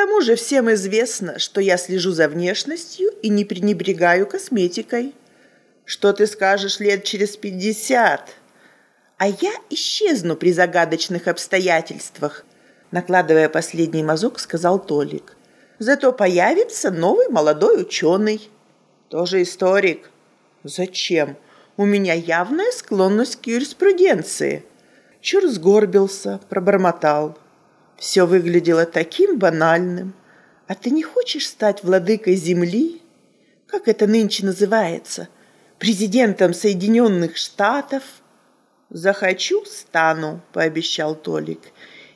тому же всем известно, что я слежу за внешностью и не пренебрегаю косметикой. Что ты скажешь лет через пятьдесят? А я исчезну при загадочных обстоятельствах, накладывая последний мазок, сказал Толик. Зато появится новый молодой ученый. Тоже историк. Зачем? У меня явная склонность к юриспруденции. Чур сгорбился, пробормотал. Все выглядело таким банальным. А ты не хочешь стать владыкой земли? Как это нынче называется? Президентом Соединенных Штатов? Захочу, стану, пообещал Толик.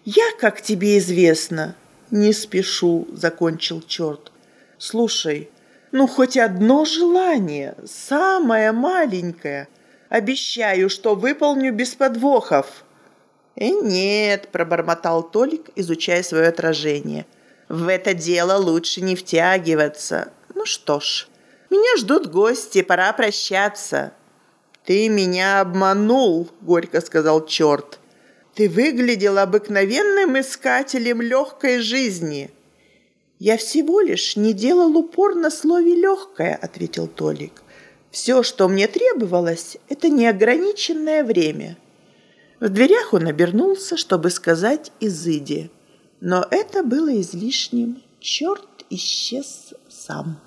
Я, как тебе известно, не спешу, закончил черт. Слушай, ну хоть одно желание, самое маленькое. Обещаю, что выполню без подвохов. «И «Э, нет», – пробормотал Толик, изучая свое отражение. «В это дело лучше не втягиваться. Ну что ж, меня ждут гости, пора прощаться». «Ты меня обманул», – горько сказал черт. «Ты выглядел обыкновенным искателем легкой жизни». «Я всего лишь не делал упор на слове «легкое», – ответил Толик. «Все, что мне требовалось, это неограниченное время». В дверях он обернулся, чтобы сказать «изыди». Но это было излишним. Черт исчез сам.